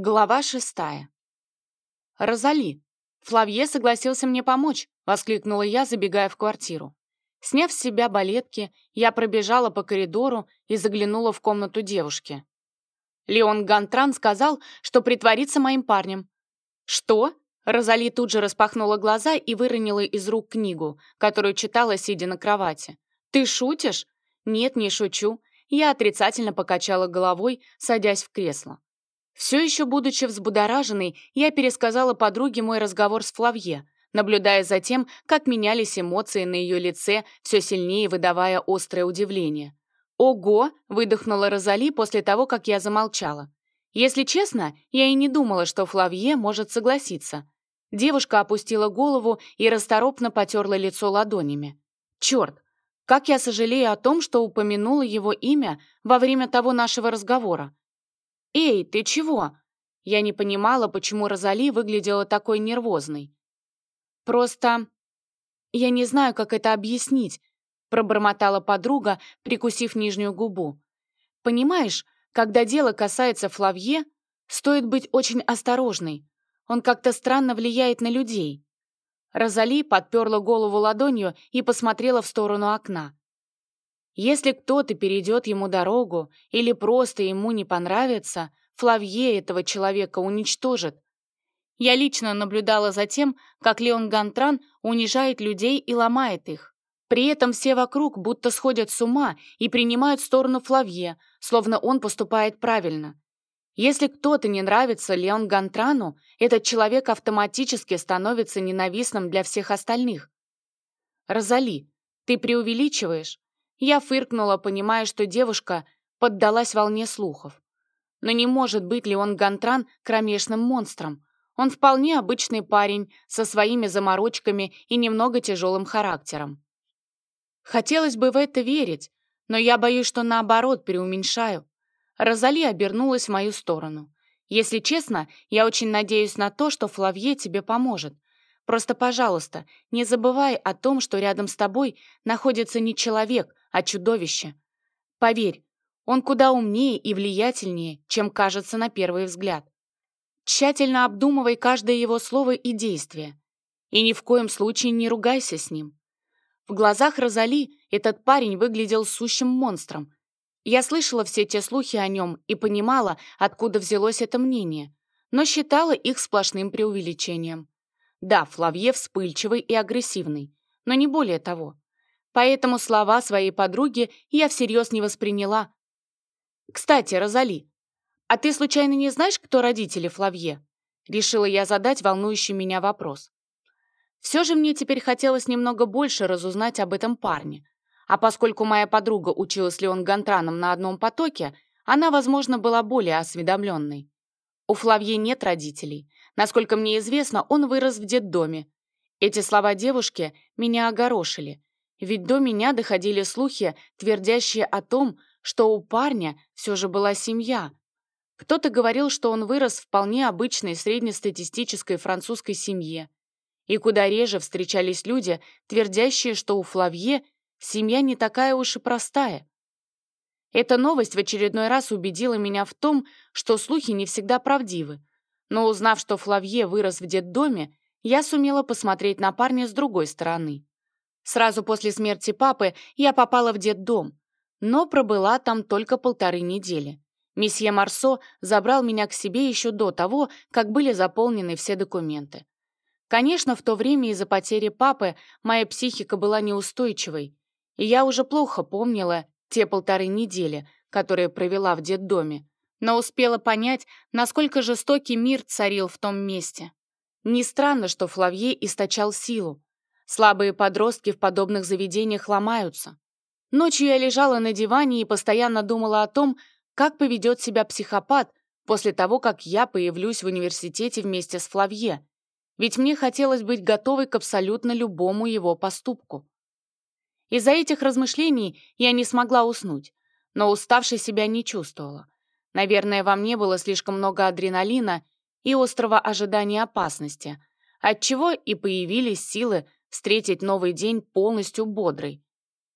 Глава шестая. «Розали, Флавье согласился мне помочь», — воскликнула я, забегая в квартиру. Сняв с себя балетки, я пробежала по коридору и заглянула в комнату девушки. Леон Гантран сказал, что притворится моим парнем. «Что?» Розали тут же распахнула глаза и выронила из рук книгу, которую читала, сидя на кровати. «Ты шутишь?» «Нет, не шучу». Я отрицательно покачала головой, садясь в кресло. Все еще будучи взбудораженной, я пересказала подруге мой разговор с Флавье, наблюдая за тем, как менялись эмоции на ее лице, все сильнее выдавая острое удивление. «Ого!» — выдохнула Розали после того, как я замолчала. Если честно, я и не думала, что Флавье может согласиться. Девушка опустила голову и расторопно потерла лицо ладонями. «Черт! Как я сожалею о том, что упомянула его имя во время того нашего разговора. «Эй, ты чего?» Я не понимала, почему Розали выглядела такой нервозной. «Просто... я не знаю, как это объяснить», пробормотала подруга, прикусив нижнюю губу. «Понимаешь, когда дело касается Флавье, стоит быть очень осторожной. Он как-то странно влияет на людей». Розали подперла голову ладонью и посмотрела в сторону окна. Если кто-то перейдет ему дорогу или просто ему не понравится, Флавье этого человека уничтожит. Я лично наблюдала за тем, как Леон Гантран унижает людей и ломает их. При этом все вокруг будто сходят с ума и принимают сторону Флавье, словно он поступает правильно. Если кто-то не нравится Леон Гантрану, этот человек автоматически становится ненавистным для всех остальных. «Розали, ты преувеличиваешь. Я фыркнула, понимая, что девушка поддалась волне слухов. Но не может быть ли он Гантран кромешным монстром? Он вполне обычный парень, со своими заморочками и немного тяжелым характером. Хотелось бы в это верить, но я боюсь, что наоборот преуменьшаю. Розали обернулась в мою сторону. Если честно, я очень надеюсь на то, что Флавье тебе поможет. Просто, пожалуйста, не забывай о том, что рядом с тобой находится не человек, а чудовище. Поверь, он куда умнее и влиятельнее, чем кажется на первый взгляд. Тщательно обдумывай каждое его слово и действие. И ни в коем случае не ругайся с ним. В глазах Розали этот парень выглядел сущим монстром. Я слышала все те слухи о нем и понимала, откуда взялось это мнение, но считала их сплошным преувеличением. Да, Флавье вспыльчивый и агрессивный, но не более того. Поэтому слова своей подруги я всерьез не восприняла. «Кстати, Розали, а ты случайно не знаешь, кто родители Флавье?» Решила я задать волнующий меня вопрос. Все же мне теперь хотелось немного больше разузнать об этом парне. А поскольку моя подруга училась Леон Гантраном на одном потоке, она, возможно, была более осведомленной. У Флавье нет родителей. Насколько мне известно, он вырос в детдоме. Эти слова девушки меня огорошили, ведь до меня доходили слухи, твердящие о том, что у парня все же была семья. Кто-то говорил, что он вырос в вполне обычной среднестатистической французской семье. И куда реже встречались люди, твердящие, что у Флавье семья не такая уж и простая. Эта новость в очередной раз убедила меня в том, что слухи не всегда правдивы. Но узнав, что Флавье вырос в детдоме, я сумела посмотреть на парня с другой стороны. Сразу после смерти папы я попала в детдом, но пробыла там только полторы недели. Месье Марсо забрал меня к себе еще до того, как были заполнены все документы. Конечно, в то время из-за потери папы моя психика была неустойчивой, и я уже плохо помнила те полторы недели, которые провела в детдоме, но успела понять, насколько жестокий мир царил в том месте. Не странно, что Флавье источал силу. Слабые подростки в подобных заведениях ломаются. Ночью я лежала на диване и постоянно думала о том, как поведет себя психопат после того, как я появлюсь в университете вместе с Флавье. Ведь мне хотелось быть готовой к абсолютно любому его поступку. Из-за этих размышлений я не смогла уснуть, но уставшей себя не чувствовала. Наверное, во мне было слишком много адреналина и острого ожидания опасности, отчего и появились силы встретить новый день полностью бодрой.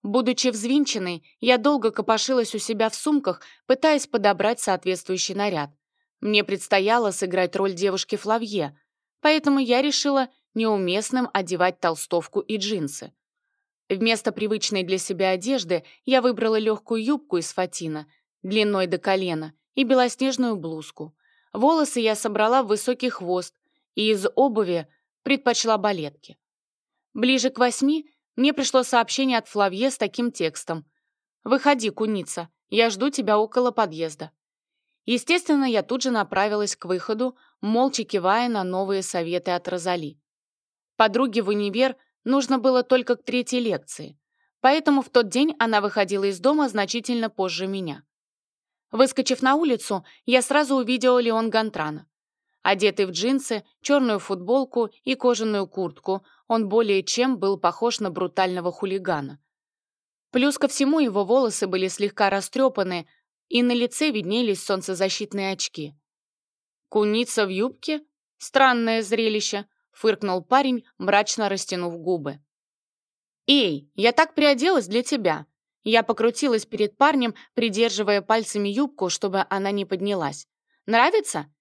Будучи взвинченной, я долго копошилась у себя в сумках, пытаясь подобрать соответствующий наряд. Мне предстояло сыграть роль девушки Флавье, поэтому я решила неуместным одевать толстовку и джинсы. Вместо привычной для себя одежды я выбрала легкую юбку из фатина, длиной до колена, и белоснежную блузку. Волосы я собрала в высокий хвост и из обуви предпочла балетки. Ближе к восьми мне пришло сообщение от Флавье с таким текстом. «Выходи, куница, я жду тебя около подъезда». Естественно, я тут же направилась к выходу, молча кивая на новые советы от Розали. Подруге в универ нужно было только к третьей лекции, поэтому в тот день она выходила из дома значительно позже меня. Выскочив на улицу, я сразу увидела Леон Гантрана. Одетый в джинсы, черную футболку и кожаную куртку, он более чем был похож на брутального хулигана. Плюс ко всему его волосы были слегка растрепаны, и на лице виднелись солнцезащитные очки. «Куница в юбке? Странное зрелище», — фыркнул парень, мрачно растянув губы. «Эй, я так приоделась для тебя!» Я покрутилась перед парнем, придерживая пальцами юбку, чтобы она не поднялась. «Нравится?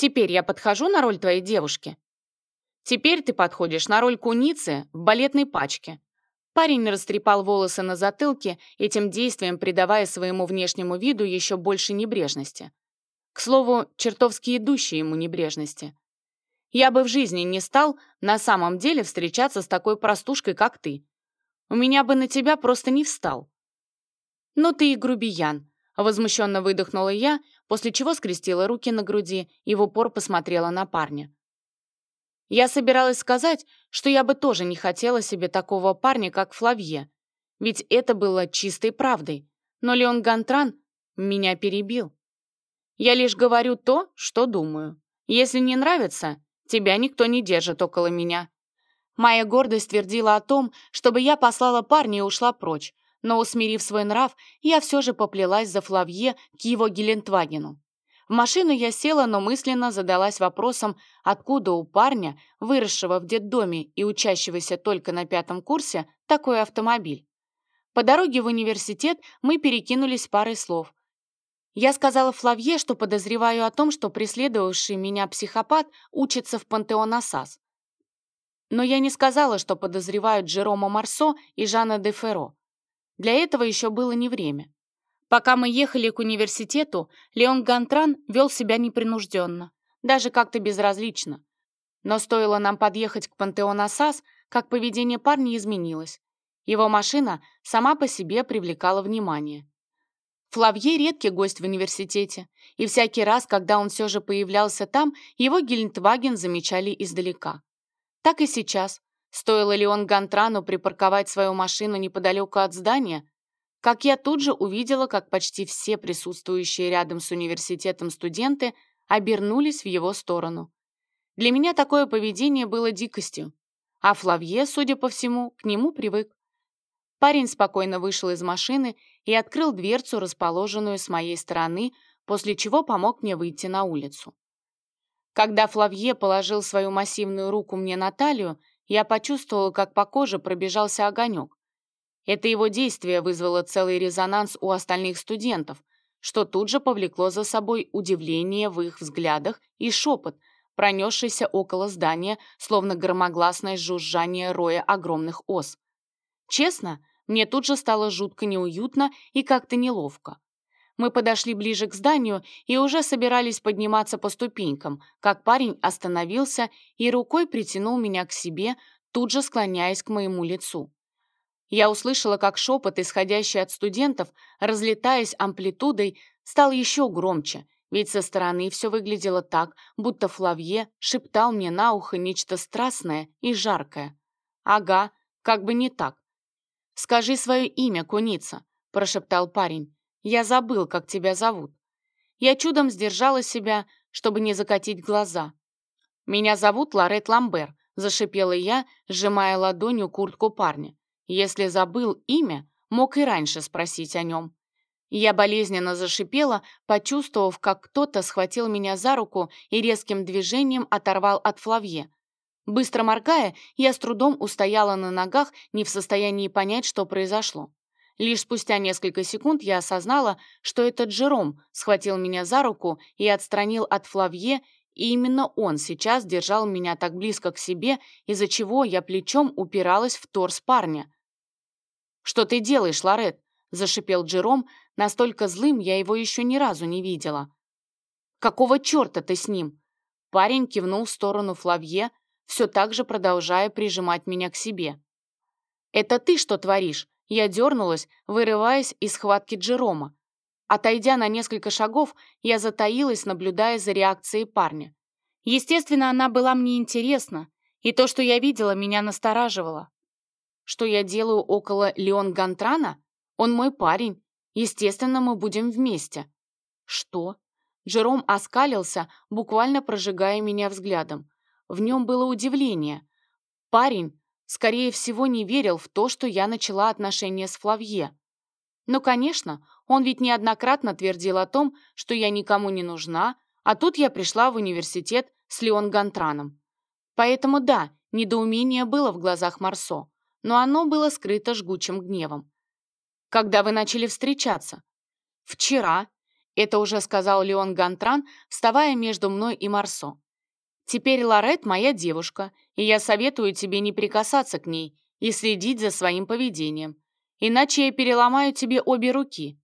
Теперь я подхожу на роль твоей девушки. Теперь ты подходишь на роль куницы в балетной пачке. Парень растрепал волосы на затылке, этим действием придавая своему внешнему виду еще больше небрежности. К слову, чертовски идущей ему небрежности. Я бы в жизни не стал на самом деле встречаться с такой простушкой, как ты. У меня бы на тебя просто не встал. Ну ты и грубиян, Возмущенно выдохнула я, после чего скрестила руки на груди и в упор посмотрела на парня. Я собиралась сказать, что я бы тоже не хотела себе такого парня, как Флавье, ведь это было чистой правдой, но Леон Гантран меня перебил. Я лишь говорю то, что думаю. Если не нравится, тебя никто не держит около меня. Моя гордость твердила о том, чтобы я послала парня и ушла прочь, но, усмирив свой нрав, я все же поплелась за Флавье к его Гелендвагену. В машину я села, но мысленно задалась вопросом, откуда у парня, выросшего в детдоме и учащегося только на пятом курсе, такой автомобиль. По дороге в университет мы перекинулись парой слов. Я сказала Флавье, что подозреваю о том, что преследовавший меня психопат учится в Пантеон Ассас. Но я не сказала, что подозревают Джерома Марсо и Жана де Ферро. Для этого еще было не время. Пока мы ехали к университету, Леон Гантран вел себя непринужденно, даже как-то безразлично. Но стоило нам подъехать к Пантеон Ассас, как поведение парня изменилось. Его машина сама по себе привлекала внимание. Флавье — редкий гость в университете, и всякий раз, когда он все же появлялся там, его Гелендваген замечали издалека. Так и сейчас, Стоило ли он Гантрану припарковать свою машину неподалеку от здания, как я тут же увидела, как почти все присутствующие рядом с университетом студенты обернулись в его сторону. Для меня такое поведение было дикостью, а Флавье, судя по всему, к нему привык. Парень спокойно вышел из машины и открыл дверцу, расположенную с моей стороны, после чего помог мне выйти на улицу. Когда Флавье положил свою массивную руку мне на талию, я почувствовала, как по коже пробежался огонек. Это его действие вызвало целый резонанс у остальных студентов, что тут же повлекло за собой удивление в их взглядах и шепот, пронесшийся около здания, словно громогласное жужжание роя огромных ос. Честно, мне тут же стало жутко неуютно и как-то неловко. Мы подошли ближе к зданию и уже собирались подниматься по ступенькам, как парень остановился и рукой притянул меня к себе, тут же склоняясь к моему лицу. Я услышала, как шепот, исходящий от студентов, разлетаясь амплитудой, стал еще громче, ведь со стороны все выглядело так, будто Флавье шептал мне на ухо нечто страстное и жаркое. «Ага, как бы не так». «Скажи свое имя, куница», — прошептал парень. Я забыл, как тебя зовут. Я чудом сдержала себя, чтобы не закатить глаза. Меня зовут Лорет Ламбер, зашипела я, сжимая ладонью куртку парня. Если забыл имя, мог и раньше спросить о нем. Я болезненно зашипела, почувствовав, как кто-то схватил меня за руку и резким движением оторвал от Флавье. Быстро моргая, я с трудом устояла на ногах, не в состоянии понять, что произошло. Лишь спустя несколько секунд я осознала, что этот Джером схватил меня за руку и отстранил от Флавье, и именно он сейчас держал меня так близко к себе, из-за чего я плечом упиралась в торс парня. «Что ты делаешь, Лорет?» — зашипел Джером, настолько злым я его еще ни разу не видела. «Какого черта ты с ним?» Парень кивнул в сторону Флавье, все так же продолжая прижимать меня к себе. «Это ты что творишь?» Я дернулась, вырываясь из схватки Джерома. Отойдя на несколько шагов, я затаилась, наблюдая за реакцией парня. Естественно, она была мне интересна, и то, что я видела, меня настораживало. Что я делаю около Леон Гантрана? Он мой парень. Естественно, мы будем вместе. Что? Джером оскалился, буквально прожигая меня взглядом. В нем было удивление. Парень скорее всего, не верил в то, что я начала отношения с Флавье. Но, конечно, он ведь неоднократно твердил о том, что я никому не нужна, а тут я пришла в университет с Леон Гантраном. Поэтому да, недоумение было в глазах Марсо, но оно было скрыто жгучим гневом. «Когда вы начали встречаться?» «Вчера», — это уже сказал Леон Гантран, вставая между мной и Марсо. Теперь Лорет моя девушка, и я советую тебе не прикасаться к ней и следить за своим поведением, иначе я переломаю тебе обе руки».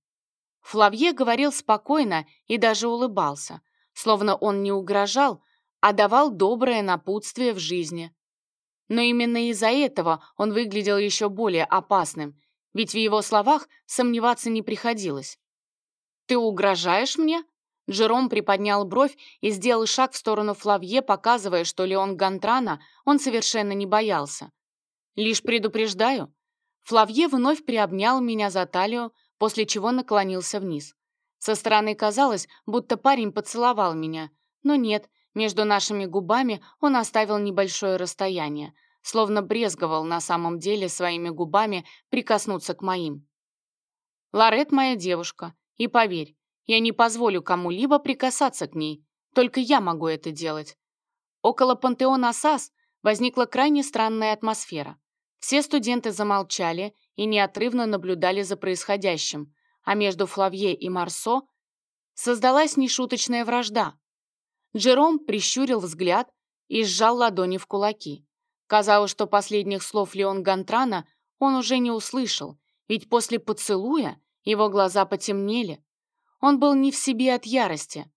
Флавье говорил спокойно и даже улыбался, словно он не угрожал, а давал доброе напутствие в жизни. Но именно из-за этого он выглядел еще более опасным, ведь в его словах сомневаться не приходилось. «Ты угрожаешь мне?» Джером приподнял бровь и сделал шаг в сторону Флавье, показывая, что Леон Гантрана он совершенно не боялся. «Лишь предупреждаю». Флавье вновь приобнял меня за талию, после чего наклонился вниз. Со стороны казалось, будто парень поцеловал меня, но нет, между нашими губами он оставил небольшое расстояние, словно брезговал на самом деле своими губами прикоснуться к моим. «Лорет моя девушка, и поверь, я не позволю кому-либо прикасаться к ней, только я могу это делать. Около пантеона САС возникла крайне странная атмосфера. Все студенты замолчали и неотрывно наблюдали за происходящим, а между Флавье и Марсо создалась нешуточная вражда. Джером прищурил взгляд и сжал ладони в кулаки. Казалось, что последних слов Леон Гантрана он уже не услышал, ведь после поцелуя его глаза потемнели, он был не в себе от ярости.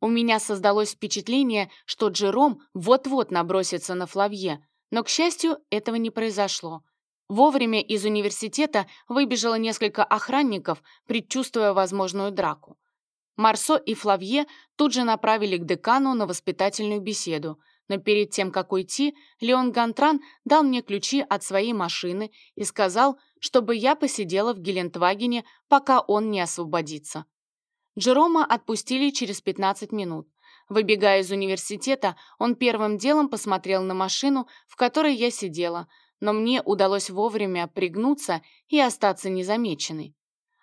У меня создалось впечатление, что Джером вот-вот набросится на Флавье, но, к счастью, этого не произошло. Вовремя из университета выбежало несколько охранников, предчувствуя возможную драку. Марсо и Флавье тут же направили к декану на воспитательную беседу, но перед тем, как уйти, Леон Гантран дал мне ключи от своей машины и сказал, чтобы я посидела в Гелендвагене, пока он не освободится. Джерома отпустили через 15 минут. Выбегая из университета, он первым делом посмотрел на машину, в которой я сидела, но мне удалось вовремя пригнуться и остаться незамеченной.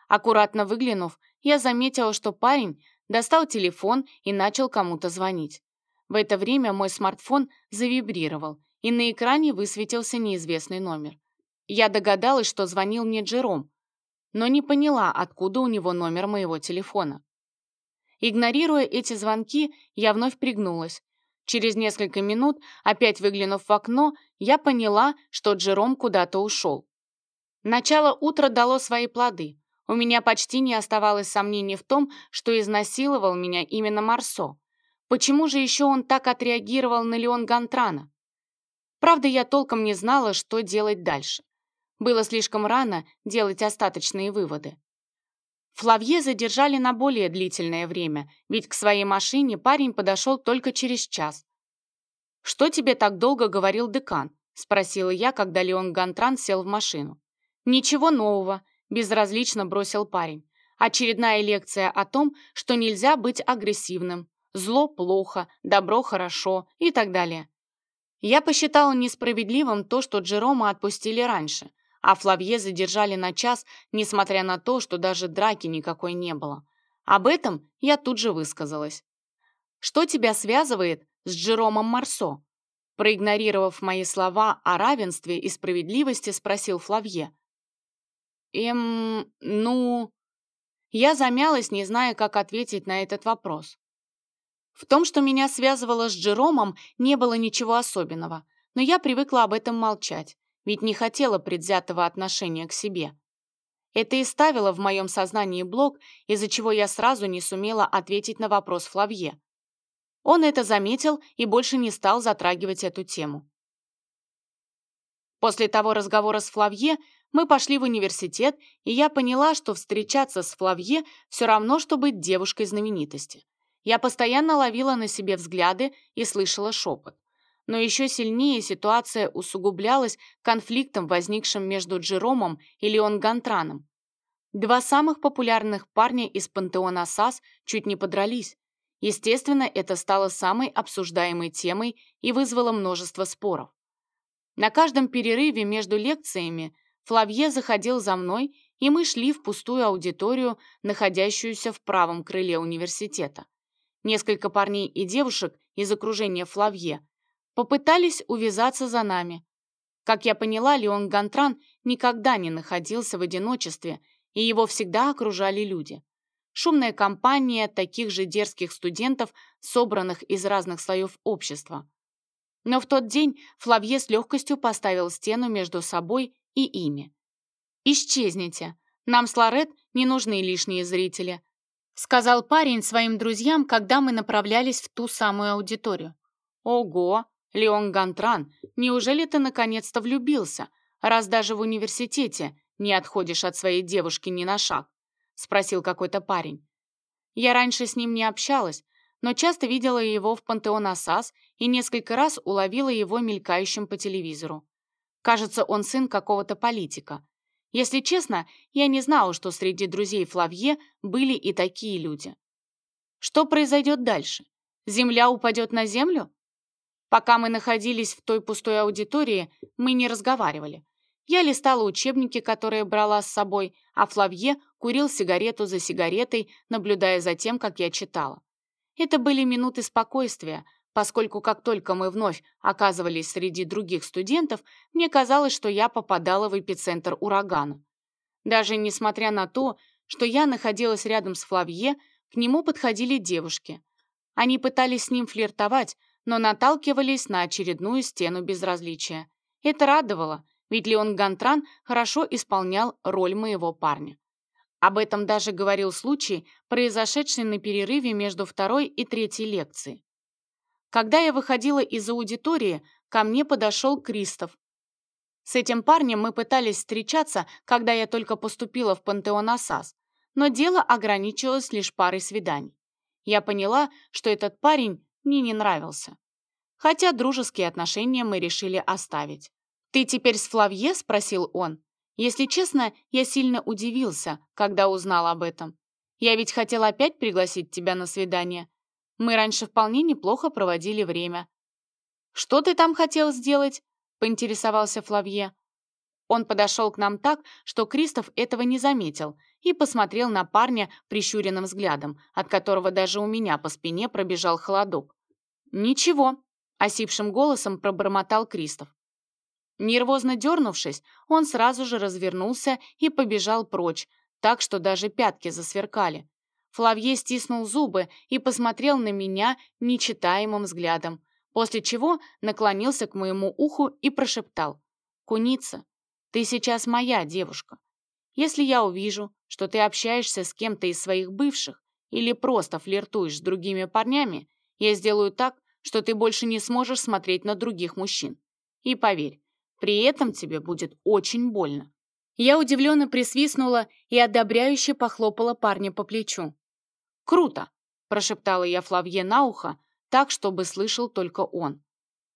Аккуратно выглянув, я заметила, что парень достал телефон и начал кому-то звонить. В это время мой смартфон завибрировал, и на экране высветился неизвестный номер. Я догадалась, что звонил мне Джером, но не поняла, откуда у него номер моего телефона. Игнорируя эти звонки, я вновь пригнулась. Через несколько минут, опять выглянув в окно, я поняла, что Джером куда-то ушел. Начало утра дало свои плоды. У меня почти не оставалось сомнений в том, что изнасиловал меня именно Марсо. Почему же еще он так отреагировал на Леон Гантрана? Правда, я толком не знала, что делать дальше. Было слишком рано делать остаточные выводы. Флавье задержали на более длительное время, ведь к своей машине парень подошел только через час. «Что тебе так долго говорил декан?» — спросила я, когда Леон Гантран сел в машину. «Ничего нового», — безразлично бросил парень. «Очередная лекция о том, что нельзя быть агрессивным. Зло плохо, добро хорошо и так далее». Я посчитала несправедливым то, что Джерома отпустили раньше, а Флавье задержали на час, несмотря на то, что даже драки никакой не было. Об этом я тут же высказалась. «Что тебя связывает с Джеромом Марсо?» Проигнорировав мои слова о равенстве и справедливости, спросил Флавье. Эм, ну... Я замялась, не зная, как ответить на этот вопрос. В том, что меня связывало с Джеромом, не было ничего особенного, но я привыкла об этом молчать, ведь не хотела предвзятого отношения к себе. Это и ставило в моем сознании блок, из-за чего я сразу не сумела ответить на вопрос Флавье. Он это заметил и больше не стал затрагивать эту тему. После того разговора с Флавье мы пошли в университет, и я поняла, что встречаться с Флавье все равно, что быть девушкой знаменитости. Я постоянно ловила на себе взгляды и слышала шепот. Но еще сильнее ситуация усугублялась конфликтом, возникшим между Джеромом и Леон Гантраном. Два самых популярных парня из пантеона САС чуть не подрались. Естественно, это стало самой обсуждаемой темой и вызвало множество споров. На каждом перерыве между лекциями Флавье заходил за мной, и мы шли в пустую аудиторию, находящуюся в правом крыле университета. Несколько парней и девушек из окружения Флавье попытались увязаться за нами. Как я поняла, Леон Гантран никогда не находился в одиночестве, и его всегда окружали люди. Шумная компания таких же дерзких студентов, собранных из разных слоев общества. Но в тот день Флавье с легкостью поставил стену между собой и ими. «Исчезните. Нам с Лорет не нужны лишние зрители», сказал парень своим друзьям, когда мы направлялись в ту самую аудиторию. «Ого, Леон Гантран, неужели ты наконец-то влюбился, раз даже в университете не отходишь от своей девушки ни на шаг?» спросил какой-то парень. Я раньше с ним не общалась, но часто видела его в Пантеон Асас и несколько раз уловила его мелькающим по телевизору. Кажется, он сын какого-то политика. Если честно, я не знала, что среди друзей Флавье были и такие люди. Что произойдет дальше? Земля упадет на землю? Пока мы находились в той пустой аудитории, мы не разговаривали. Я листала учебники, которые брала с собой, а Флавье курил сигарету за сигаретой, наблюдая за тем, как я читала. Это были минуты спокойствия, поскольку как только мы вновь оказывались среди других студентов, мне казалось, что я попадала в эпицентр урагана. Даже несмотря на то, что я находилась рядом с Флавье, к нему подходили девушки. Они пытались с ним флиртовать, но наталкивались на очередную стену безразличия. Это радовало, ведь Леон Гантран хорошо исполнял роль моего парня. Об этом даже говорил случай, произошедший на перерыве между второй и третьей лекцией. Когда я выходила из аудитории, ко мне подошел Кристоф. С этим парнем мы пытались встречаться, когда я только поступила в Пантеон Асас, но дело ограничилось лишь парой свиданий. Я поняла, что этот парень мне не нравился. Хотя дружеские отношения мы решили оставить. «Ты теперь с Флавье?» – спросил он. Если честно, я сильно удивился, когда узнал об этом. Я ведь хотел опять пригласить тебя на свидание. Мы раньше вполне неплохо проводили время. «Что ты там хотел сделать?» — поинтересовался Флавье. Он подошел к нам так, что Кристоф этого не заметил, и посмотрел на парня прищуренным взглядом, от которого даже у меня по спине пробежал холодок. «Ничего», — осипшим голосом пробормотал Кристоф. Нервозно дернувшись, он сразу же развернулся и побежал прочь, так что даже пятки засверкали. Флавье стиснул зубы и посмотрел на меня нечитаемым взглядом, после чего наклонился к моему уху и прошептал. «Куница, ты сейчас моя девушка. Если я увижу, что ты общаешься с кем-то из своих бывших или просто флиртуешь с другими парнями, я сделаю так, что ты больше не сможешь смотреть на других мужчин. И поверь, при этом тебе будет очень больно». Я удивленно присвистнула и одобряюще похлопала парня по плечу. «Круто!» – прошептала я Флавье на ухо, так, чтобы слышал только он.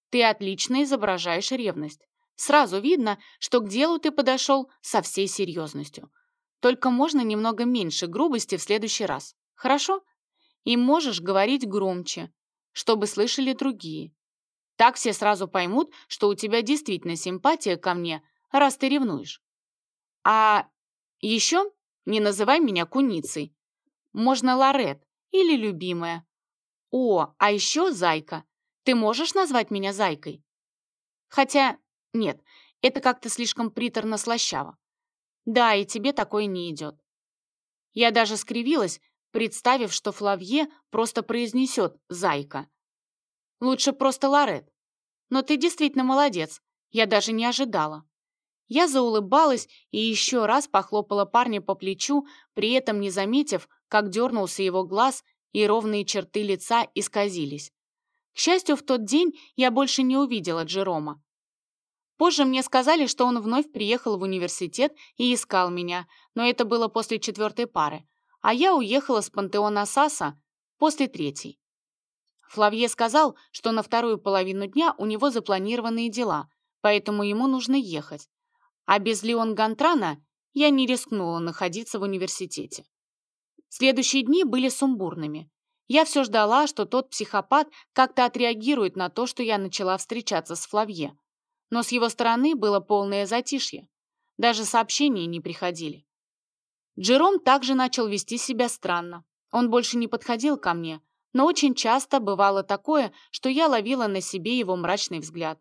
«Ты отлично изображаешь ревность. Сразу видно, что к делу ты подошел со всей серьезностью. Только можно немного меньше грубости в следующий раз. Хорошо? И можешь говорить громче, чтобы слышали другие. Так все сразу поймут, что у тебя действительно симпатия ко мне, раз ты ревнуешь. А еще не называй меня куницей. Можно Лорет или любимая. О, а еще зайка. Ты можешь назвать меня зайкой? Хотя, нет, это как-то слишком приторно-слащаво. Да, и тебе такое не идет. Я даже скривилась, представив, что Флавье просто произнесет «зайка». Лучше просто Лорет. Но ты действительно молодец, я даже не ожидала. Я заулыбалась и еще раз похлопала парня по плечу, при этом не заметив, как дернулся его глаз и ровные черты лица исказились. К счастью, в тот день я больше не увидела Джерома. Позже мне сказали, что он вновь приехал в университет и искал меня, но это было после четвертой пары, а я уехала с пантеона Саса после третьей. Флавье сказал, что на вторую половину дня у него запланированные дела, поэтому ему нужно ехать. А без Леон Гантрана я не рискнула находиться в университете. Следующие дни были сумбурными. Я все ждала, что тот психопат как-то отреагирует на то, что я начала встречаться с Флавье но с его стороны было полное затишье. Даже сообщения не приходили. Джером также начал вести себя странно. Он больше не подходил ко мне, но очень часто бывало такое, что я ловила на себе его мрачный взгляд.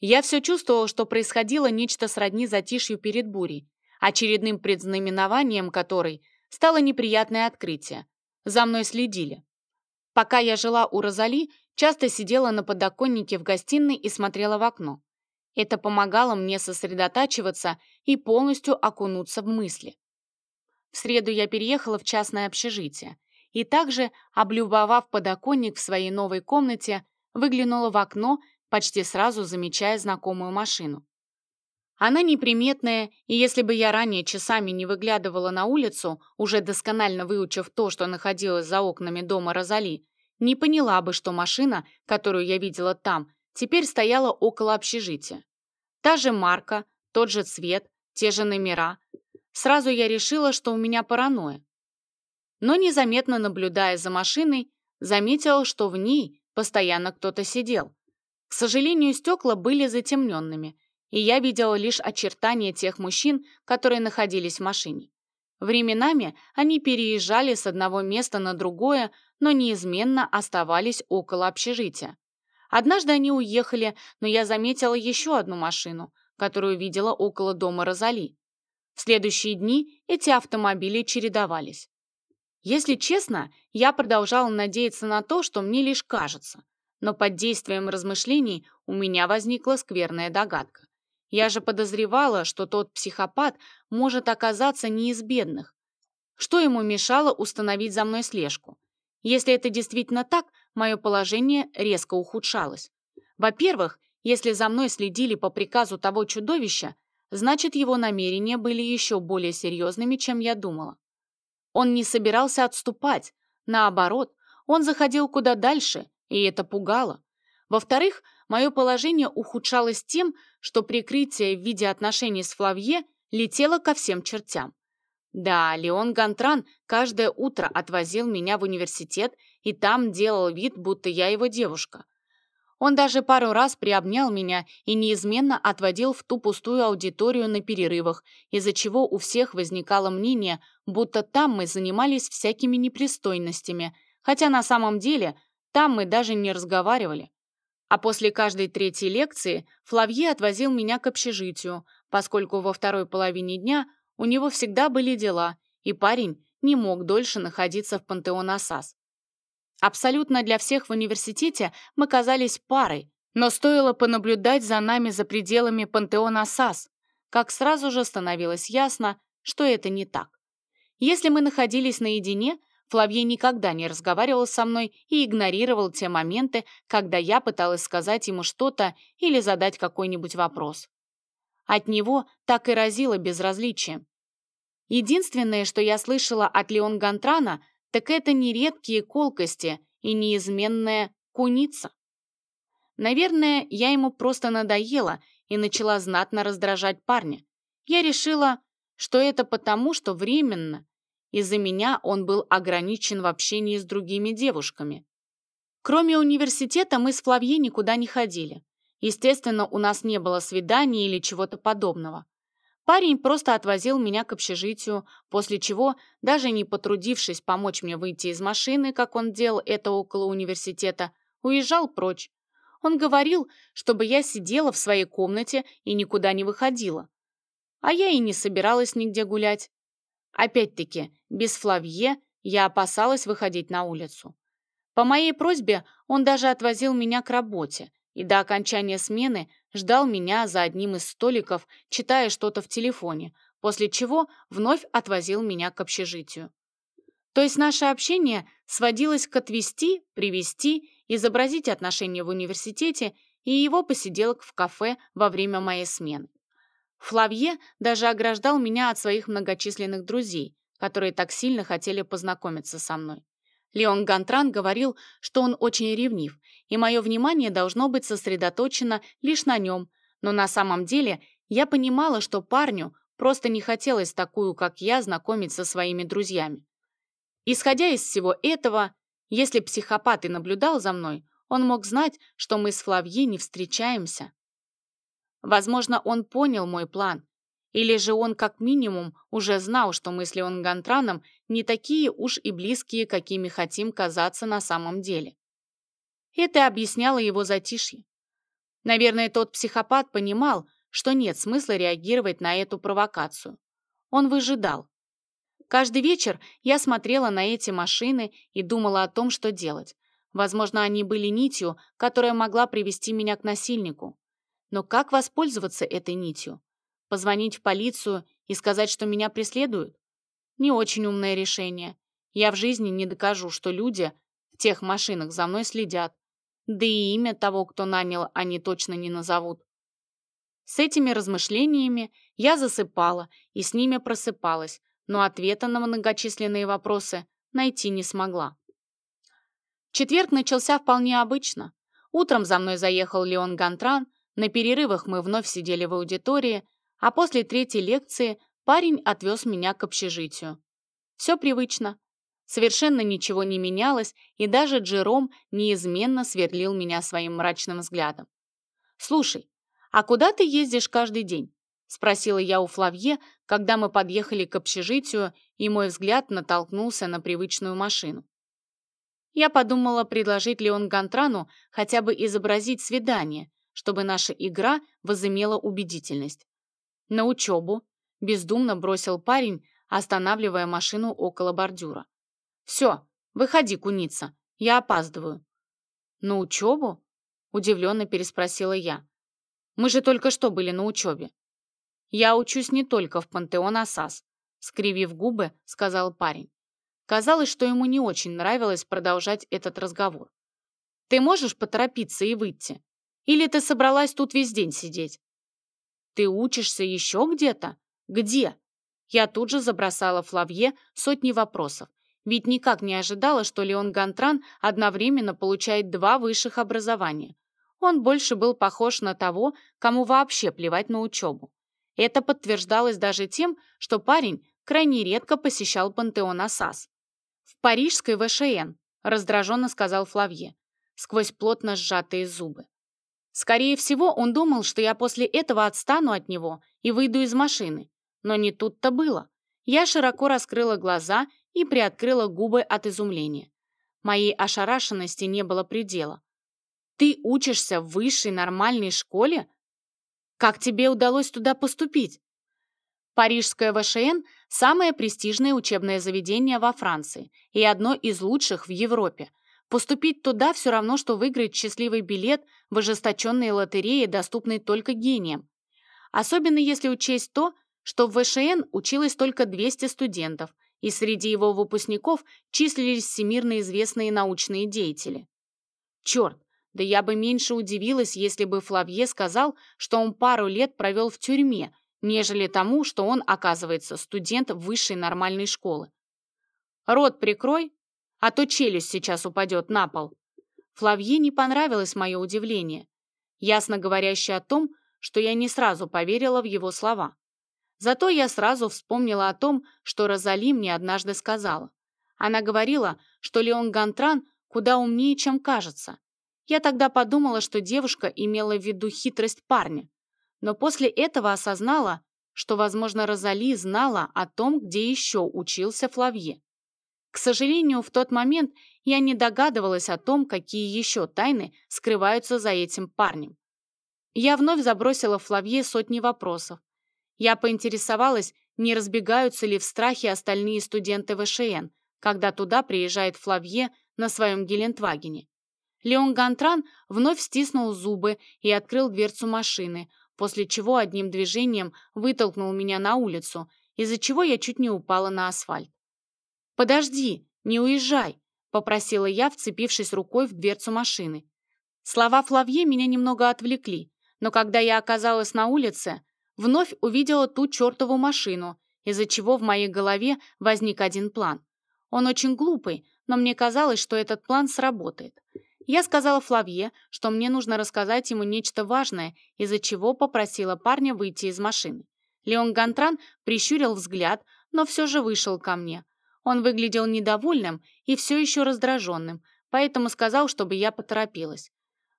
Я все чувствовала, что происходило нечто сродни затишью перед бурей, очередным предзнаменованием которой стало неприятное открытие. За мной следили. Пока я жила у Розали, часто сидела на подоконнике в гостиной и смотрела в окно. Это помогало мне сосредотачиваться и полностью окунуться в мысли. В среду я переехала в частное общежитие и также, облюбовав подоконник в своей новой комнате, выглянула в окно, почти сразу замечая знакомую машину. Она неприметная, и если бы я ранее часами не выглядывала на улицу, уже досконально выучив то, что находилось за окнами дома Розали, не поняла бы, что машина, которую я видела там, теперь стояла около общежития. Та же марка, тот же цвет, те же номера. Сразу я решила, что у меня паранойя. Но незаметно наблюдая за машиной, заметила, что в ней постоянно кто-то сидел. К сожалению, стекла были затемненными, и я видела лишь очертания тех мужчин, которые находились в машине. Временами они переезжали с одного места на другое, но неизменно оставались около общежития. Однажды они уехали, но я заметила еще одну машину, которую видела около дома Розали. В следующие дни эти автомобили чередовались. Если честно, я продолжала надеяться на то, что мне лишь кажется, но под действием размышлений у меня возникла скверная догадка. Я же подозревала, что тот психопат может оказаться не из бедных. Что ему мешало установить за мной слежку? Если это действительно так, мое положение резко ухудшалось. Во-первых, если за мной следили по приказу того чудовища, значит, его намерения были еще более серьезными, чем я думала. Он не собирался отступать, наоборот, он заходил куда дальше, и это пугало. Во-вторых, мое положение ухудшалось тем, что прикрытие в виде отношений с Флавье летело ко всем чертям. Да, Леон Гантран каждое утро отвозил меня в университет и там делал вид, будто я его девушка. Он даже пару раз приобнял меня и неизменно отводил в ту пустую аудиторию на перерывах, из-за чего у всех возникало мнение, будто там мы занимались всякими непристойностями, хотя на самом деле там мы даже не разговаривали. А после каждой третьей лекции Флавье отвозил меня к общежитию, поскольку во второй половине дня у него всегда были дела, и парень не мог дольше находиться в пантеон Асас. Абсолютно для всех в университете мы казались парой, но стоило понаблюдать за нами за пределами пантеона Асас, как сразу же становилось ясно, что это не так. Если мы находились наедине, Флавье никогда не разговаривал со мной и игнорировал те моменты, когда я пыталась сказать ему что-то или задать какой-нибудь вопрос. От него так и разило безразличием. Единственное, что я слышала от Леон Гантрана, так это нередкие колкости и неизменная куница. Наверное, я ему просто надоела и начала знатно раздражать парня. Я решила, что это потому, что временно из-за меня он был ограничен в общении с другими девушками. Кроме университета мы с Флавье никуда не ходили. Естественно, у нас не было свиданий или чего-то подобного. Парень просто отвозил меня к общежитию, после чего, даже не потрудившись помочь мне выйти из машины, как он делал это около университета, уезжал прочь. Он говорил, чтобы я сидела в своей комнате и никуда не выходила. А я и не собиралась нигде гулять. Опять-таки, без Флавье я опасалась выходить на улицу. По моей просьбе он даже отвозил меня к работе и до окончания смены ждал меня за одним из столиков, читая что-то в телефоне, после чего вновь отвозил меня к общежитию. То есть наше общение сводилось к отвезти, привести, изобразить отношения в университете и его посиделок в кафе во время моей смены. Флавье даже ограждал меня от своих многочисленных друзей, которые так сильно хотели познакомиться со мной. Леон Гантран говорил, что он очень ревнив, и мое внимание должно быть сосредоточено лишь на нем, но на самом деле я понимала, что парню просто не хотелось такую, как я, знакомить со своими друзьями. Исходя из всего этого, если психопат и наблюдал за мной, он мог знать, что мы с Флавье не встречаемся. Возможно, он понял мой план, или же он как минимум уже знал, что мы с Леон Гантраном не такие уж и близкие, какими хотим казаться на самом деле. Это объясняло его затишье. Наверное, тот психопат понимал, что нет смысла реагировать на эту провокацию. Он выжидал. Каждый вечер я смотрела на эти машины и думала о том, что делать. Возможно, они были нитью, которая могла привести меня к насильнику. Но как воспользоваться этой нитью? Позвонить в полицию и сказать, что меня преследуют? Не очень умное решение. Я в жизни не докажу, что люди в тех машинах за мной следят. Да и имя того, кто нанял, они точно не назовут. С этими размышлениями я засыпала и с ними просыпалась, но ответа на многочисленные вопросы найти не смогла. Четверг начался вполне обычно. Утром за мной заехал Леон Гантран, на перерывах мы вновь сидели в аудитории, а после третьей лекции парень отвез меня к общежитию. Все привычно. Совершенно ничего не менялось, и даже Джером неизменно сверлил меня своим мрачным взглядом. «Слушай, а куда ты ездишь каждый день?» — спросила я у Флавье, когда мы подъехали к общежитию, и мой взгляд натолкнулся на привычную машину. Я подумала, предложить ли он Гантрану хотя бы изобразить свидание, чтобы наша игра возымела убедительность. На учебу бездумно бросил парень, останавливая машину около бордюра. «Все, выходи, куница, я опаздываю». «На учебу?» — удивленно переспросила я. «Мы же только что были на учебе». «Я учусь не только в пантеон Асас», — скривив губы, сказал парень. Казалось, что ему не очень нравилось продолжать этот разговор. «Ты можешь поторопиться и выйти? Или ты собралась тут весь день сидеть?» «Ты учишься еще где-то? Где?» Я тут же забросала Флавье сотни вопросов, ведь никак не ожидала, что Леон Гантран одновременно получает два высших образования. Он больше был похож на того, кому вообще плевать на учебу. Это подтверждалось даже тем, что парень крайне редко посещал пантеон Асас. «В парижской ВШН», — раздраженно сказал Флавье, сквозь плотно сжатые зубы. Скорее всего, он думал, что я после этого отстану от него и выйду из машины. Но не тут-то было. Я широко раскрыла глаза и приоткрыла губы от изумления. Моей ошарашенности не было предела. «Ты учишься в высшей нормальной школе? Как тебе удалось туда поступить?» Парижское ВШН – самое престижное учебное заведение во Франции и одно из лучших в Европе. Поступить туда все равно, что выиграть счастливый билет в ожесточенные лотереи, доступные только гениям. Особенно если учесть то, что в ВШН училось только 200 студентов, и среди его выпускников числились всемирно известные научные деятели. Черт, да я бы меньше удивилась, если бы Флавье сказал, что он пару лет провел в тюрьме нежели тому, что он, оказывается, студент высшей нормальной школы. «Рот прикрой, а то челюсть сейчас упадет на пол». Флавье не понравилось мое удивление, ясно говорящее о том, что я не сразу поверила в его слова. Зато я сразу вспомнила о том, что Розали мне однажды сказала. Она говорила, что Леон Гантран куда умнее, чем кажется. Я тогда подумала, что девушка имела в виду хитрость парня но после этого осознала, что, возможно, Розали знала о том, где еще учился Флавье. К сожалению, в тот момент я не догадывалась о том, какие еще тайны скрываются за этим парнем. Я вновь забросила Флавье сотни вопросов. Я поинтересовалась, не разбегаются ли в страхе остальные студенты ВШН, когда туда приезжает Флавье на своем Гелендвагене. Леон Гантран вновь стиснул зубы и открыл дверцу машины, после чего одним движением вытолкнул меня на улицу, из-за чего я чуть не упала на асфальт. «Подожди, не уезжай», — попросила я, вцепившись рукой в дверцу машины. Слова Флавье меня немного отвлекли, но когда я оказалась на улице, вновь увидела ту чертову машину, из-за чего в моей голове возник один план. Он очень глупый, но мне казалось, что этот план сработает. Я сказала Флавье, что мне нужно рассказать ему нечто важное, из-за чего попросила парня выйти из машины. Леон Гантран прищурил взгляд, но все же вышел ко мне. Он выглядел недовольным и все еще раздраженным, поэтому сказал, чтобы я поторопилась.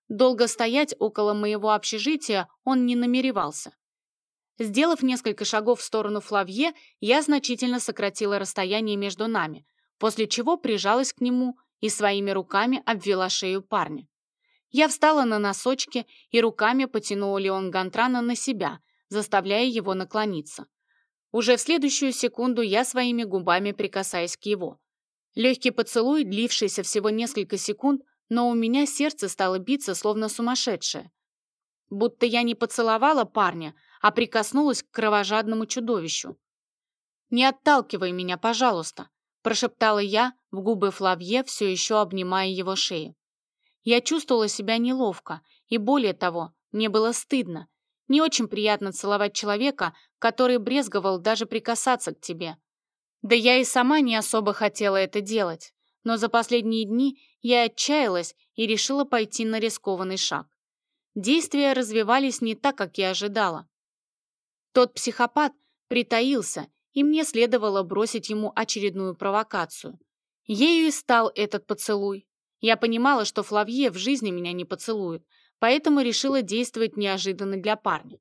Долго стоять около моего общежития он не намеревался. Сделав несколько шагов в сторону Флавье, я значительно сократила расстояние между нами, после чего прижалась к нему и своими руками обвела шею парня. Я встала на носочки и руками потянула Леон Гантрана на себя, заставляя его наклониться. Уже в следующую секунду я своими губами прикасаясь к его. Легкий поцелуй, длившийся всего несколько секунд, но у меня сердце стало биться, словно сумасшедшее. Будто я не поцеловала парня, а прикоснулась к кровожадному чудовищу. «Не отталкивай меня, пожалуйста», прошептала я в губы Флавье, все еще обнимая его шею. Я чувствовала себя неловко, и более того, мне было стыдно. Не очень приятно целовать человека, который брезговал даже прикасаться к тебе. Да я и сама не особо хотела это делать, но за последние дни я отчаялась и решила пойти на рискованный шаг. Действия развивались не так, как я ожидала. Тот психопат притаился и мне следовало бросить ему очередную провокацию. Ею и стал этот поцелуй. Я понимала, что Флавье в жизни меня не поцелует, поэтому решила действовать неожиданно для парня.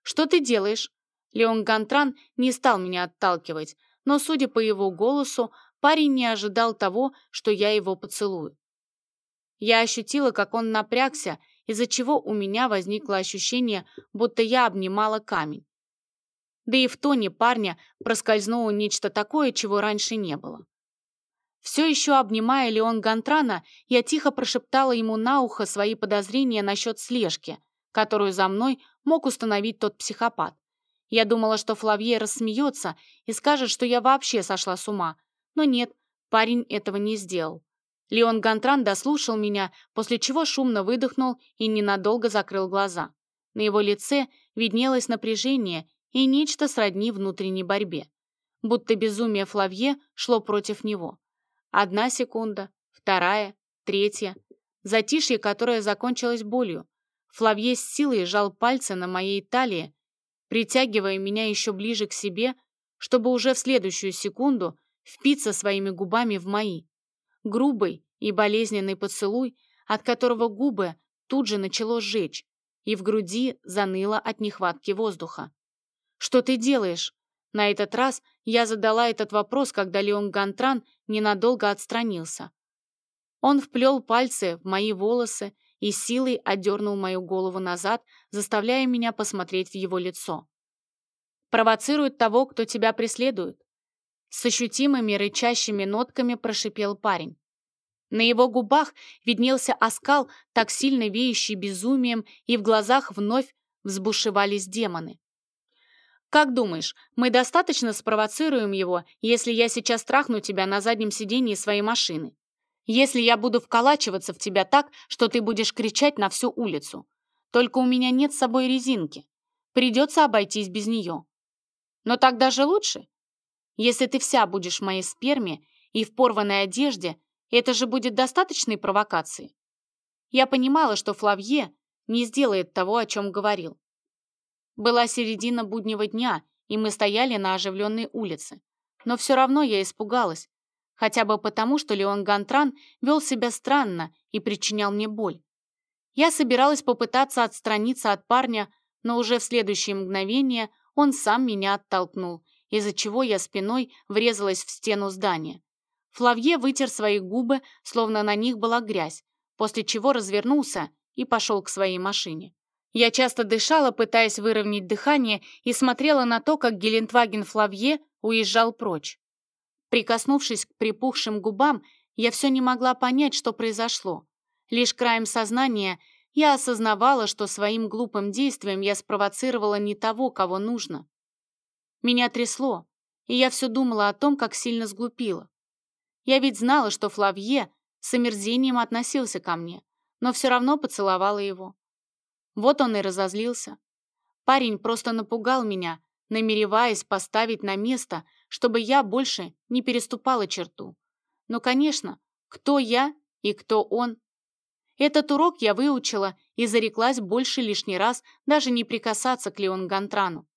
«Что ты делаешь?» Леон Гантран не стал меня отталкивать, но, судя по его голосу, парень не ожидал того, что я его поцелую. Я ощутила, как он напрягся, из-за чего у меня возникло ощущение, будто я обнимала камень да и в тоне парня проскользнуло нечто такое, чего раньше не было. Все еще обнимая Леон Гантрана, я тихо прошептала ему на ухо свои подозрения насчет слежки, которую за мной мог установить тот психопат. Я думала, что Флавье рассмеется и скажет, что я вообще сошла с ума, но нет, парень этого не сделал. Леон Гантран дослушал меня, после чего шумно выдохнул и ненадолго закрыл глаза. На его лице виднелось напряжение, и нечто сродни внутренней борьбе. Будто безумие Флавье шло против него. Одна секунда, вторая, третья. Затишье, которое закончилось болью. Флавье с силой сжал пальцы на моей талии, притягивая меня еще ближе к себе, чтобы уже в следующую секунду впиться своими губами в мои. Грубый и болезненный поцелуй, от которого губы тут же начало сжечь, и в груди заныло от нехватки воздуха. «Что ты делаешь?» На этот раз я задала этот вопрос, когда Леон Гантран ненадолго отстранился. Он вплел пальцы в мои волосы и силой отдернул мою голову назад, заставляя меня посмотреть в его лицо. «Провоцирует того, кто тебя преследует», с ощутимыми рычащими нотками прошипел парень. На его губах виднелся оскал, так сильно веющий безумием, и в глазах вновь взбушевались демоны. Как думаешь, мы достаточно спровоцируем его, если я сейчас трахну тебя на заднем сидении своей машины? Если я буду вколачиваться в тебя так, что ты будешь кричать на всю улицу? Только у меня нет с собой резинки. Придется обойтись без нее. Но так даже лучше. Если ты вся будешь в моей сперме и в порванной одежде, это же будет достаточной провокацией. Я понимала, что Флавье не сделает того, о чем говорил. Была середина буднего дня, и мы стояли на оживленной улице. Но все равно я испугалась, хотя бы потому, что Леон Гантран вел себя странно и причинял мне боль. Я собиралась попытаться отстраниться от парня, но уже в следующее мгновение он сам меня оттолкнул, из-за чего я спиной врезалась в стену здания. Флавье вытер свои губы, словно на них была грязь, после чего развернулся и пошел к своей машине. Я часто дышала, пытаясь выровнять дыхание, и смотрела на то, как Гелендваген Флавье уезжал прочь. Прикоснувшись к припухшим губам, я все не могла понять, что произошло. Лишь краем сознания я осознавала, что своим глупым действием я спровоцировала не того, кого нужно. Меня трясло, и я все думала о том, как сильно сглупила. Я ведь знала, что Флавье с омерзением относился ко мне, но все равно поцеловала его. Вот он и разозлился. Парень просто напугал меня, намереваясь поставить на место, чтобы я больше не переступала черту. Но, конечно, кто я и кто он? Этот урок я выучила и зареклась больше лишний раз даже не прикасаться к Леон Гантрану.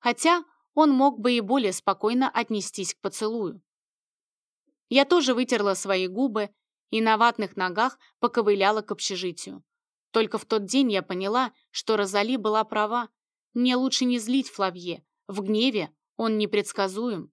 Хотя он мог бы и более спокойно отнестись к поцелую. Я тоже вытерла свои губы и на ватных ногах поковыляла к общежитию. Только в тот день я поняла, что Розали была права. Мне лучше не злить Флавье. В гневе он непредсказуем.